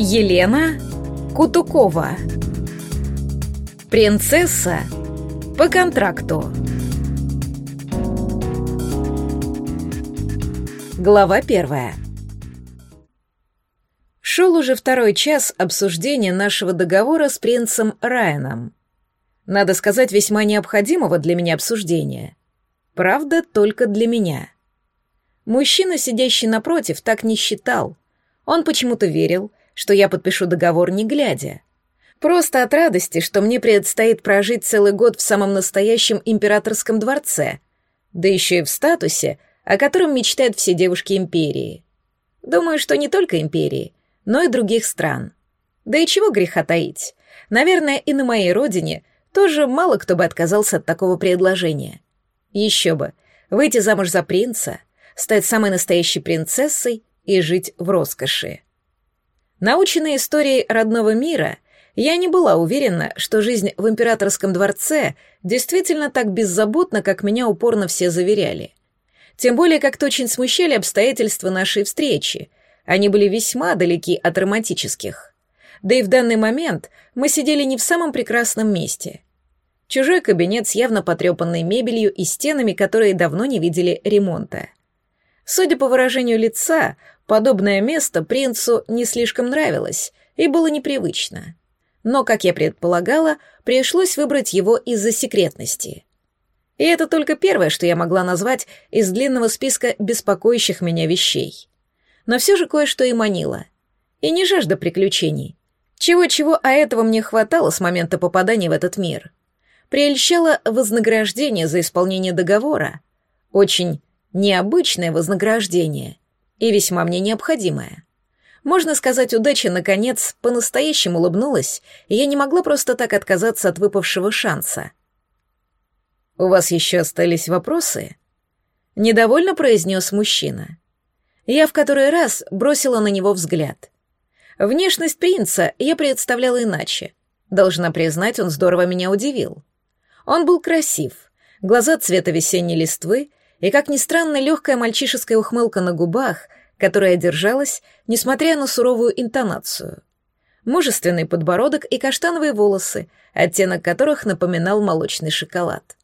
Елена Кутукова. Принцесса по контракту. Глава первая. Шел уже второй час обсуждения нашего договора с принцем Райаном. Надо сказать, весьма необходимого для меня обсуждения. Правда, только для меня. Мужчина, сидящий напротив, так не считал. Он почему-то верил, что я подпишу договор не глядя. Просто от радости, что мне предстоит прожить целый год в самом настоящем императорском дворце, да еще и в статусе, о котором мечтают все девушки империи. Думаю, что не только империи, но и других стран. Да и чего греха таить. Наверное, и на моей родине тоже мало кто бы отказался от такого предложения. Еще бы, выйти замуж за принца, стать самой настоящей принцессой и жить в роскоши. Наученная историей родного мира, я не была уверена, что жизнь в императорском дворце действительно так беззаботна, как меня упорно все заверяли. Тем более, как-то очень смущали обстоятельства нашей встречи. Они были весьма далеки от романтических. Да и в данный момент мы сидели не в самом прекрасном месте. Чужой кабинет с явно потрепанной мебелью и стенами, которые давно не видели ремонта. Судя по выражению лица, Подобное место принцу не слишком нравилось и было непривычно. Но, как я предполагала, пришлось выбрать его из-за секретности. И это только первое, что я могла назвать из длинного списка беспокоящих меня вещей. Но все же кое-что и манило. И не жажда приключений. Чего-чего, а этого мне хватало с момента попадания в этот мир. Прельщало вознаграждение за исполнение договора. Очень необычное вознаграждение — и весьма мне необходимое. Можно сказать, удача, наконец, по-настоящему улыбнулась, и я не могла просто так отказаться от выпавшего шанса. «У вас еще остались вопросы?» Недовольно произнес мужчина. Я в который раз бросила на него взгляд. Внешность принца я представляла иначе. Должна признать, он здорово меня удивил. Он был красив, глаза цвета весенней листвы и, как ни странно, легкая мальчишеская ухмылка на губах, которая держалась, несмотря на суровую интонацию. Мужественный подбородок и каштановые волосы, оттенок которых напоминал молочный шоколад.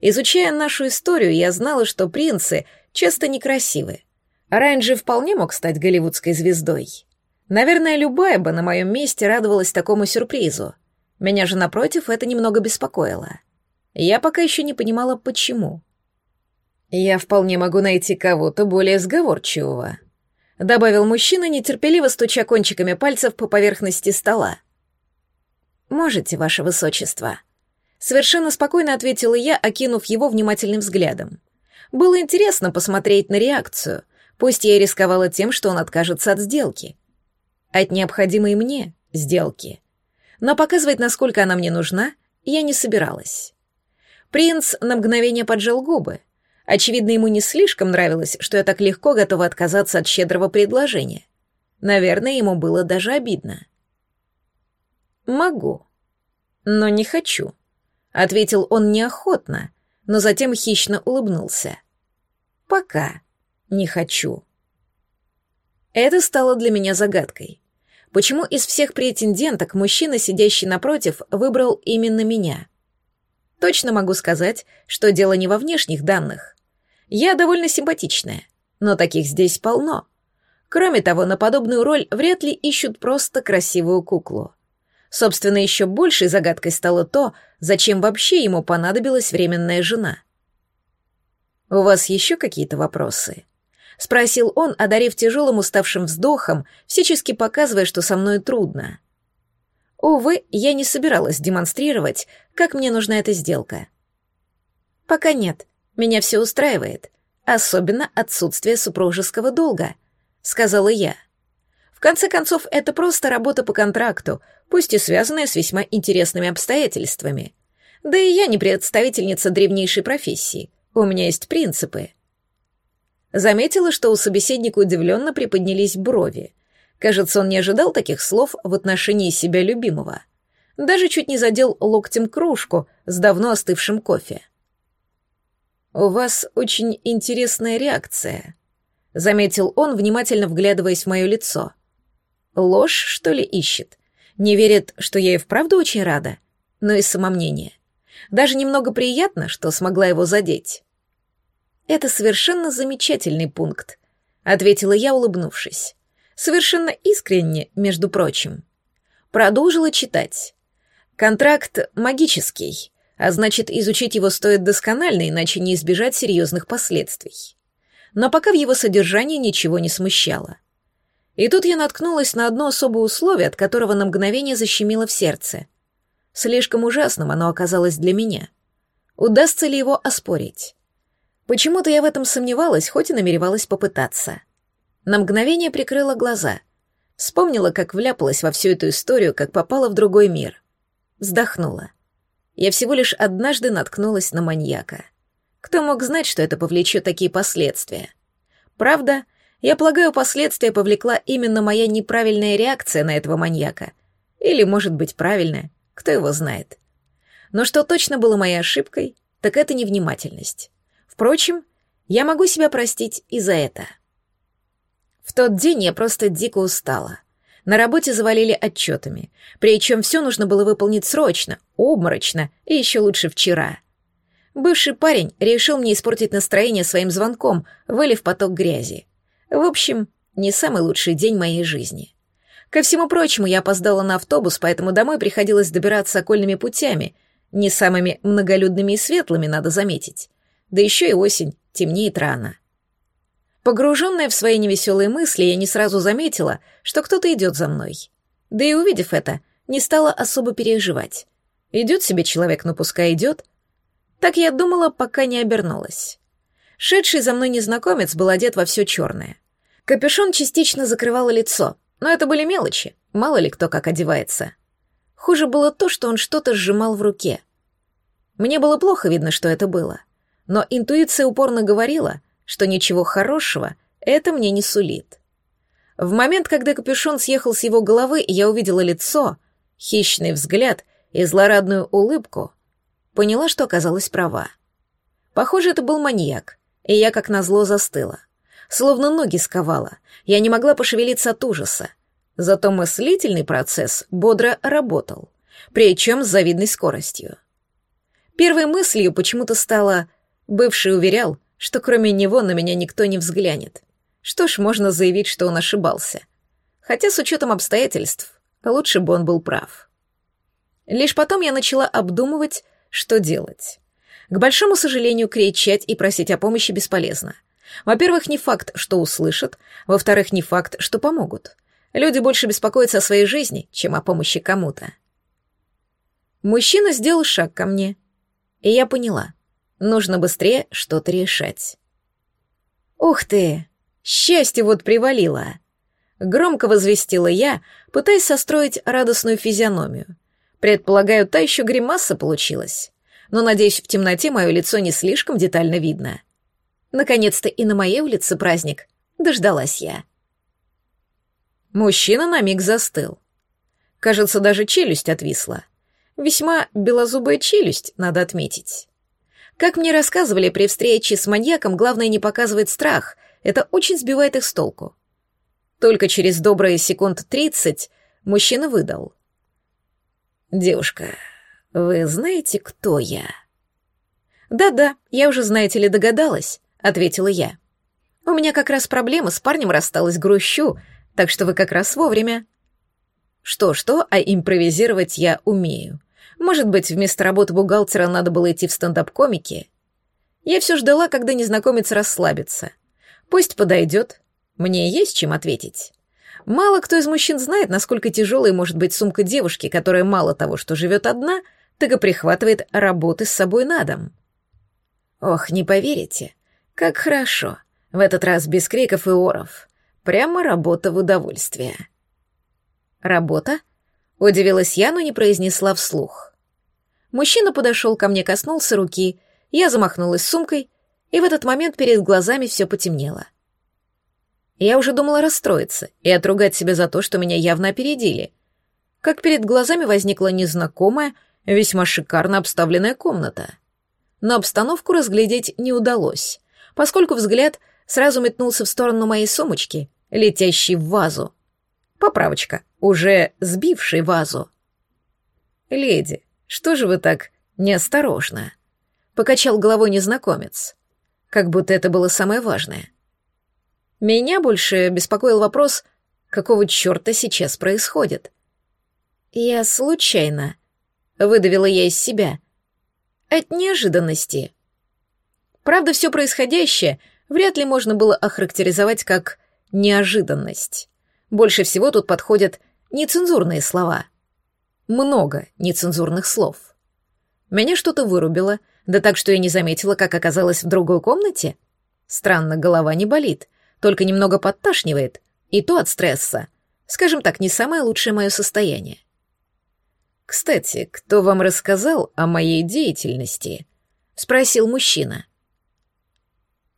Изучая нашу историю, я знала, что принцы часто некрасивы. Же вполне мог стать голливудской звездой. Наверное, любая бы на моем месте радовалась такому сюрпризу. Меня же, напротив, это немного беспокоило. Я пока еще не понимала, почему. «Я вполне могу найти кого-то более сговорчивого», — добавил мужчина, нетерпеливо стуча кончиками пальцев по поверхности стола. «Можете, ваше высочество», — совершенно спокойно ответила я, окинув его внимательным взглядом. Было интересно посмотреть на реакцию, пусть я и рисковала тем, что он откажется от сделки. От необходимой мне сделки. Но показывать, насколько она мне нужна, я не собиралась. Принц на мгновение поджал губы, Очевидно, ему не слишком нравилось, что я так легко готова отказаться от щедрого предложения. Наверное, ему было даже обидно. «Могу, но не хочу», — ответил он неохотно, но затем хищно улыбнулся. «Пока не хочу». Это стало для меня загадкой. Почему из всех претенденток мужчина, сидящий напротив, выбрал именно меня? Точно могу сказать, что дело не во внешних данных. Я довольно симпатичная, но таких здесь полно. Кроме того, на подобную роль вряд ли ищут просто красивую куклу. Собственно, еще большей загадкой стало то, зачем вообще ему понадобилась временная жена. «У вас еще какие-то вопросы?» — спросил он, одарив тяжелым уставшим вздохом, всячески показывая, что со мной трудно. Увы, я не собиралась демонстрировать, как мне нужна эта сделка. «Пока нет», меня все устраивает, особенно отсутствие супружеского долга», — сказала я. «В конце концов, это просто работа по контракту, пусть и связанная с весьма интересными обстоятельствами. Да и я не представительница древнейшей профессии, у меня есть принципы». Заметила, что у собеседника удивленно приподнялись брови. Кажется, он не ожидал таких слов в отношении себя любимого. Даже чуть не задел локтем кружку с давно остывшим кофе. «У вас очень интересная реакция», — заметил он, внимательно вглядываясь в мое лицо. ложь, что ли, ищет? Не верит, что я и вправду очень рада? Но и самомнение. Даже немного приятно, что смогла его задеть. Это совершенно замечательный пункт, ответила я, улыбнувшись. Совершенно искренне, между прочим. Продолжила читать. Контракт магический, а значит, изучить его стоит досконально, иначе не избежать серьезных последствий. Но пока в его содержании ничего не смущало. И тут я наткнулась на одно особое условие, от которого на мгновение защемило в сердце. Слишком ужасным оно оказалось для меня. Удастся ли его оспорить? Почему-то я в этом сомневалась, хоть и намеревалась попытаться. На мгновение прикрыла глаза. Вспомнила, как вляпалась во всю эту историю, как попала в другой мир. Вздохнула. Я всего лишь однажды наткнулась на маньяка. Кто мог знать, что это повлечет такие последствия? Правда, я полагаю, последствия повлекла именно моя неправильная реакция на этого маньяка. Или, может быть, правильная, кто его знает. Но что точно было моей ошибкой, так это невнимательность. Впрочем, я могу себя простить и за это. В тот день я просто дико устала. На работе завалили отчетами, причем все нужно было выполнить срочно, обморочно и еще лучше вчера. Бывший парень решил мне испортить настроение своим звонком, вылив поток грязи. В общем, не самый лучший день моей жизни. Ко всему прочему, я опоздала на автобус, поэтому домой приходилось добираться окольными путями, не самыми многолюдными и светлыми, надо заметить. Да еще и осень, темнеет рано. Погруженная в свои невеселые мысли, я не сразу заметила, что кто-то идет за мной. Да и увидев это, не стала особо переживать. Идет себе человек, но пускай идет. Так я думала, пока не обернулась. Шедший за мной незнакомец был одет во все черное. Капюшон частично закрывал лицо, но это были мелочи, мало ли кто как одевается. Хуже было то, что он что-то сжимал в руке. Мне было плохо видно, что это было но интуиция упорно говорила, что ничего хорошего это мне не сулит. В момент, когда капюшон съехал с его головы, я увидела лицо, хищный взгляд и злорадную улыбку, поняла, что оказалась права. Похоже, это был маньяк, и я как назло застыла. Словно ноги сковала, я не могла пошевелиться от ужаса. Зато мыслительный процесс бодро работал, причем с завидной скоростью. Первой мыслью почему-то стало Бывший уверял, что кроме него на меня никто не взглянет. Что ж, можно заявить, что он ошибался. Хотя с учетом обстоятельств, лучше бы он был прав. Лишь потом я начала обдумывать, что делать. К большому сожалению, кричать и просить о помощи бесполезно. Во-первых, не факт, что услышат, во-вторых, не факт, что помогут. Люди больше беспокоятся о своей жизни, чем о помощи кому-то. Мужчина сделал шаг ко мне, и я поняла. Нужно быстрее что-то решать. «Ух ты! Счастье вот привалило!» Громко возвестила я, пытаясь состроить радостную физиономию. Предполагаю, та еще гримаса получилась. Но, надеюсь, в темноте мое лицо не слишком детально видно. Наконец-то и на моей улице праздник. Дождалась я. Мужчина на миг застыл. Кажется, даже челюсть отвисла. Весьма белозубая челюсть, надо отметить. Как мне рассказывали, при встрече с маньяком главное не показывать страх, это очень сбивает их с толку. Только через добрые секунд тридцать мужчина выдал. «Девушка, вы знаете, кто я?» «Да-да, я уже, знаете ли, догадалась», — ответила я. «У меня как раз проблема, с парнем рассталась, грущу, так что вы как раз вовремя». Что-что, а импровизировать я умею. Может быть, вместо работы бухгалтера надо было идти в стендап-комики? Я все ждала, когда незнакомец расслабится. Пусть подойдет. Мне есть чем ответить. Мало кто из мужчин знает, насколько тяжелой может быть сумка девушки, которая мало того, что живет одна, так и прихватывает работы с собой на дом. Ох, не поверите, как хорошо. В этот раз без криков и оров. Прямо работа в удовольствие. Работа? Удивилась я, но не произнесла вслух. Мужчина подошел ко мне, коснулся руки, я замахнулась сумкой, и в этот момент перед глазами все потемнело. Я уже думала расстроиться и отругать себя за то, что меня явно опередили. Как перед глазами возникла незнакомая, весьма шикарно обставленная комната. Но обстановку разглядеть не удалось, поскольку взгляд сразу метнулся в сторону моей сумочки, летящей в вазу. Поправочка, уже сбивший вазу. «Леди, что же вы так неосторожно?» — покачал головой незнакомец, как будто это было самое важное. Меня больше беспокоил вопрос, какого черта сейчас происходит. «Я случайно», — выдавила я из себя, — «от неожиданности». Правда, все происходящее вряд ли можно было охарактеризовать как неожиданность. Больше всего тут подходят нецензурные слова. Много нецензурных слов. Меня что-то вырубило, да так, что я не заметила, как оказалась в другой комнате. Странно, голова не болит, только немного подташнивает, и то от стресса. Скажем так, не самое лучшее мое состояние. «Кстати, кто вам рассказал о моей деятельности?» — спросил мужчина.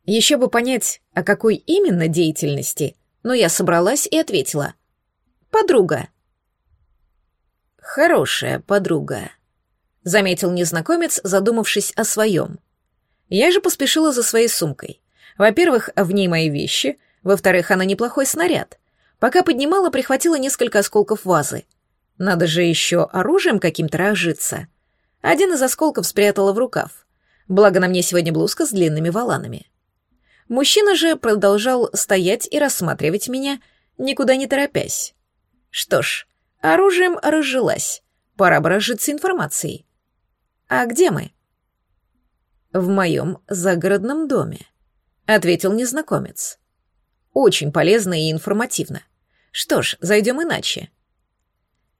Еще бы понять, о какой именно деятельности, но я собралась и ответила. «Подруга». «Хорошая подруга», — заметил незнакомец, задумавшись о своем. Я же поспешила за своей сумкой. Во-первых, в ней мои вещи, во-вторых, она неплохой снаряд. Пока поднимала, прихватила несколько осколков вазы. Надо же еще оружием каким-то разжиться. Один из осколков спрятала в рукав. Благо на мне сегодня блузка с длинными воланами. Мужчина же продолжал стоять и рассматривать меня, никуда не торопясь. Что ж, оружием разжилась. Пора бы разжиться информацией. А где мы? В моем загородном доме, ответил незнакомец. Очень полезно и информативно. Что ж, зайдем иначе.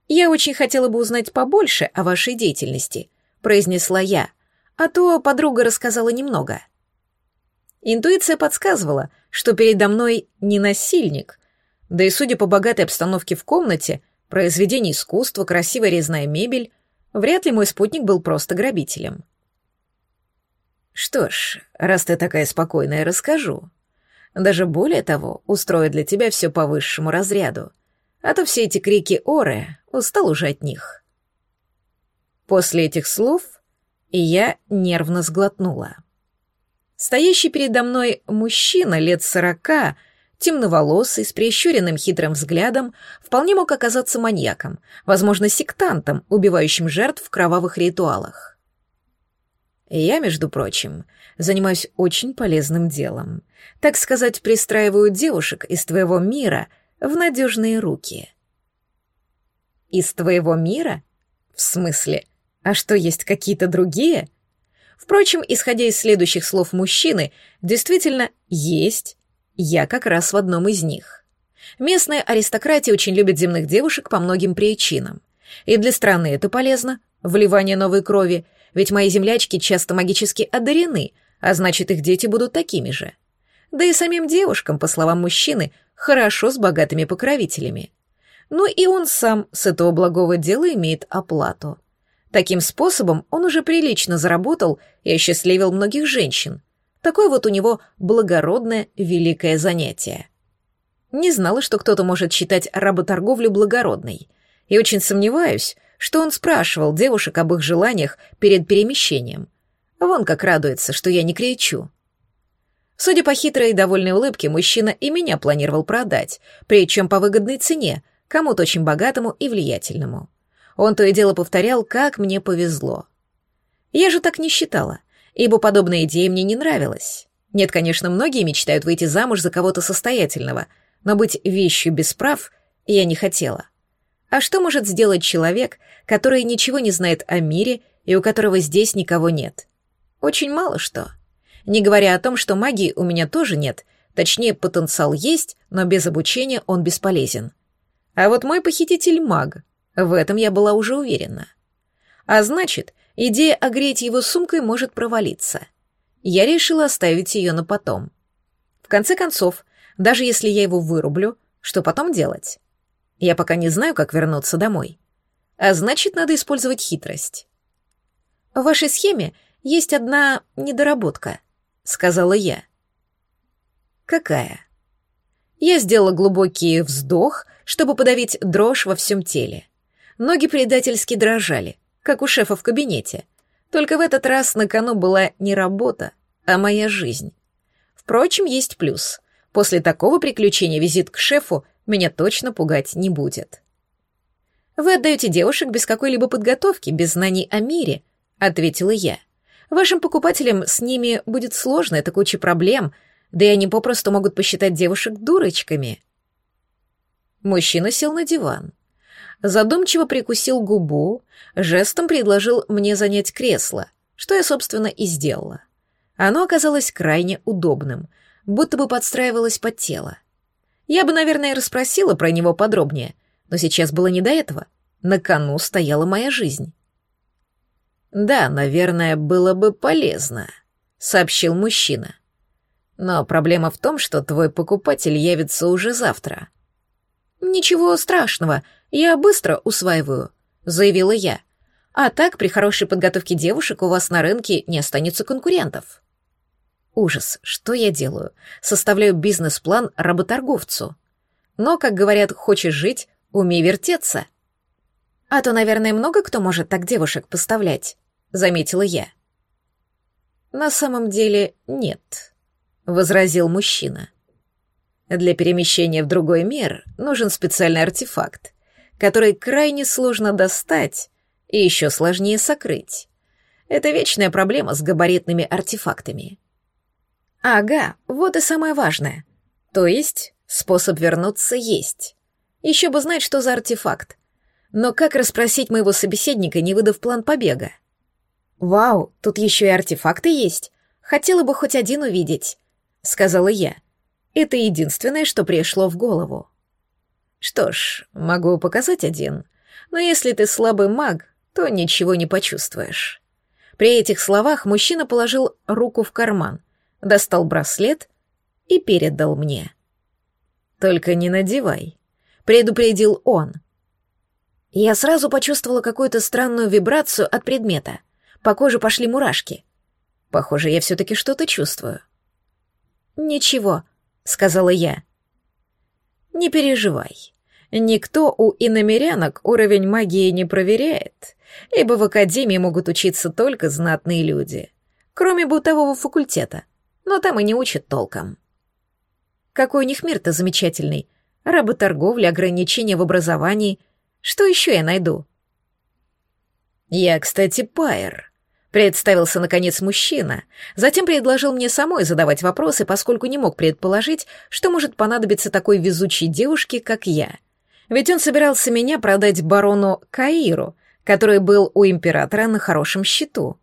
Я очень хотела бы узнать побольше о вашей деятельности, произнесла я, а то подруга рассказала немного. Интуиция подсказывала, что передо мной не насильник, да и судя по богатой обстановке в комнате, произведение искусства, красивая резная мебель, вряд ли мой спутник был просто грабителем. Что ж, раз ты такая спокойная, расскажу. Даже более того, устрою для тебя все по высшему разряду, а то все эти крики Оры устал уже от них. После этих слов я нервно сглотнула. Стоящий передо мной мужчина лет сорока, темноволосый, с прищуренным хитрым взглядом, вполне мог оказаться маньяком, возможно, сектантом, убивающим жертв в кровавых ритуалах. Я, между прочим, занимаюсь очень полезным делом. Так сказать, пристраиваю девушек из твоего мира в надежные руки. Из твоего мира? В смысле? А что, есть какие-то другие? — Впрочем, исходя из следующих слов мужчины, действительно есть я как раз в одном из них. Местная аристократия очень любит земных девушек по многим причинам. И для страны это полезно, вливание новой крови, ведь мои землячки часто магически одарены, а значит, их дети будут такими же. Да и самим девушкам, по словам мужчины, хорошо с богатыми покровителями. Ну и он сам с этого благого дела имеет оплату. Таким способом он уже прилично заработал и осчастливил многих женщин. Такое вот у него благородное великое занятие. Не знала, что кто-то может считать работорговлю благородной, и очень сомневаюсь, что он спрашивал девушек об их желаниях перед перемещением. Вон как радуется, что я не кричу. Судя по хитрой и довольной улыбке, мужчина и меня планировал продать, причем по выгодной цене, кому-то очень богатому и влиятельному. Он то и дело повторял, как мне повезло. Я же так не считала, ибо подобная идея мне не нравилась. Нет, конечно, многие мечтают выйти замуж за кого-то состоятельного, но быть вещью без прав я не хотела. А что может сделать человек, который ничего не знает о мире и у которого здесь никого нет? Очень мало что. Не говоря о том, что магии у меня тоже нет, точнее, потенциал есть, но без обучения он бесполезен. А вот мой похититель маг, в этом я была уже уверена. А значит, идея огреть его сумкой может провалиться. Я решила оставить ее на потом. В конце концов, даже если я его вырублю, что потом делать? Я пока не знаю, как вернуться домой. А значит, надо использовать хитрость. В вашей схеме есть одна недоработка, сказала я. Какая? Я сделала глубокий вздох, чтобы подавить дрожь во всем теле. Ноги предательски дрожали, как у шефа в кабинете. Только в этот раз на кону была не работа, а моя жизнь. Впрочем, есть плюс. После такого приключения визит к шефу меня точно пугать не будет. «Вы отдаете девушек без какой-либо подготовки, без знаний о мире», — ответила я. «Вашим покупателям с ними будет сложно, это куча проблем, да и они попросту могут посчитать девушек дурочками». Мужчина сел на диван. Задумчиво прикусил губу, жестом предложил мне занять кресло, что я, собственно, и сделала. Оно оказалось крайне удобным, будто бы подстраивалось под тело. Я бы, наверное, расспросила про него подробнее, но сейчас было не до этого. На кону стояла моя жизнь. «Да, наверное, было бы полезно», — сообщил мужчина. «Но проблема в том, что твой покупатель явится уже завтра». «Ничего страшного, я быстро усваиваю», — заявила я. «А так, при хорошей подготовке девушек у вас на рынке не останется конкурентов». Ужас, что я делаю? Составляю бизнес-план работорговцу. Но, как говорят, хочешь жить, умей вертеться. А то, наверное, много кто может так девушек поставлять, заметила я. На самом деле нет, возразил мужчина. Для перемещения в другой мир нужен специальный артефакт, который крайне сложно достать и еще сложнее сокрыть. Это вечная проблема с габаритными артефактами. Ага, вот и самое важное. То есть способ вернуться есть. Еще бы знать, что за артефакт. Но как расспросить моего собеседника, не выдав план побега? «Вау, тут еще и артефакты есть. Хотела бы хоть один увидеть», — сказала я. Это единственное, что пришло в голову. «Что ж, могу показать один, но если ты слабый маг, то ничего не почувствуешь». При этих словах мужчина положил руку в карман — достал браслет и передал мне. «Только не надевай», — предупредил он. Я сразу почувствовала какую-то странную вибрацию от предмета. По коже пошли мурашки. Похоже, я все-таки что-то чувствую. «Ничего», — сказала я. «Не переживай. Никто у иномерянок уровень магии не проверяет, ибо в академии могут учиться только знатные люди, кроме бытового факультета но там и не учат толком. Какой у них мир-то замечательный. Работорговля, ограничения в образовании. Что еще я найду? Я, кстати, Пайер. Представился, наконец, мужчина. Затем предложил мне самой задавать вопросы, поскольку не мог предположить, что может понадобиться такой везучей девушке, как я. Ведь он собирался меня продать барону Каиру, который был у императора на хорошем счету.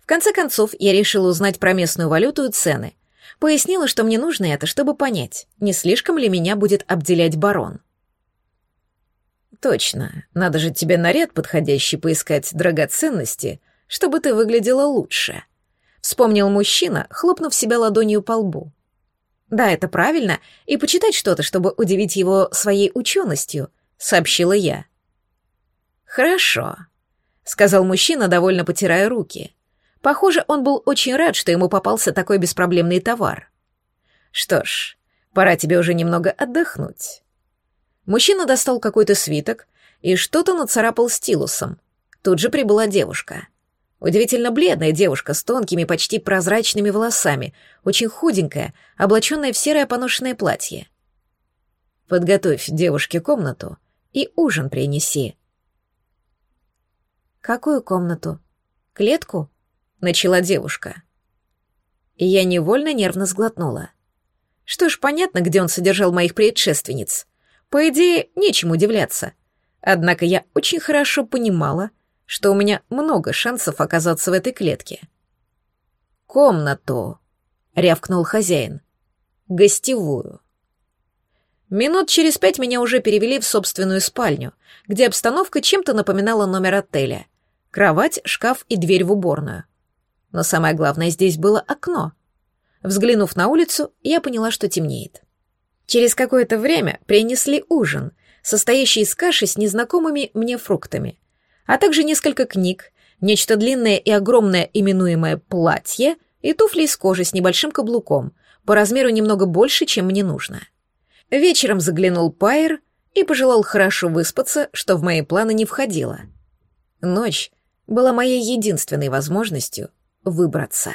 В конце концов, я решила узнать про местную валюту и цены. Пояснила, что мне нужно это, чтобы понять, не слишком ли меня будет обделять барон. «Точно, надо же тебе наряд подходящий поискать драгоценности, чтобы ты выглядела лучше», — вспомнил мужчина, хлопнув себя ладонью по лбу. «Да, это правильно, и почитать что-то, чтобы удивить его своей ученостью», — сообщила я. «Хорошо», — сказал мужчина, довольно потирая руки. Похоже, он был очень рад, что ему попался такой беспроблемный товар. Что ж, пора тебе уже немного отдохнуть. Мужчина достал какой-то свиток и что-то нацарапал стилусом. Тут же прибыла девушка. Удивительно бледная девушка с тонкими, почти прозрачными волосами, очень худенькая, облаченная в серое поношенное платье. Подготовь девушке комнату и ужин принеси. Какую комнату? Клетку? начала девушка. И я невольно нервно сглотнула. Что ж, понятно, где он содержал моих предшественниц. По идее, нечем удивляться. Однако я очень хорошо понимала, что у меня много шансов оказаться в этой клетке. «Комнату», — рявкнул хозяин. «Гостевую». Минут через пять меня уже перевели в собственную спальню, где обстановка чем-то напоминала номер отеля. Кровать, шкаф и дверь в уборную но самое главное здесь было окно. Взглянув на улицу, я поняла, что темнеет. Через какое-то время принесли ужин, состоящий из каши с незнакомыми мне фруктами, а также несколько книг, нечто длинное и огромное, именуемое платье, и туфли из кожи с небольшим каблуком, по размеру немного больше, чем мне нужно. Вечером заглянул Пайер и пожелал хорошо выспаться, что в мои планы не входило. Ночь была моей единственной возможностью выбраться.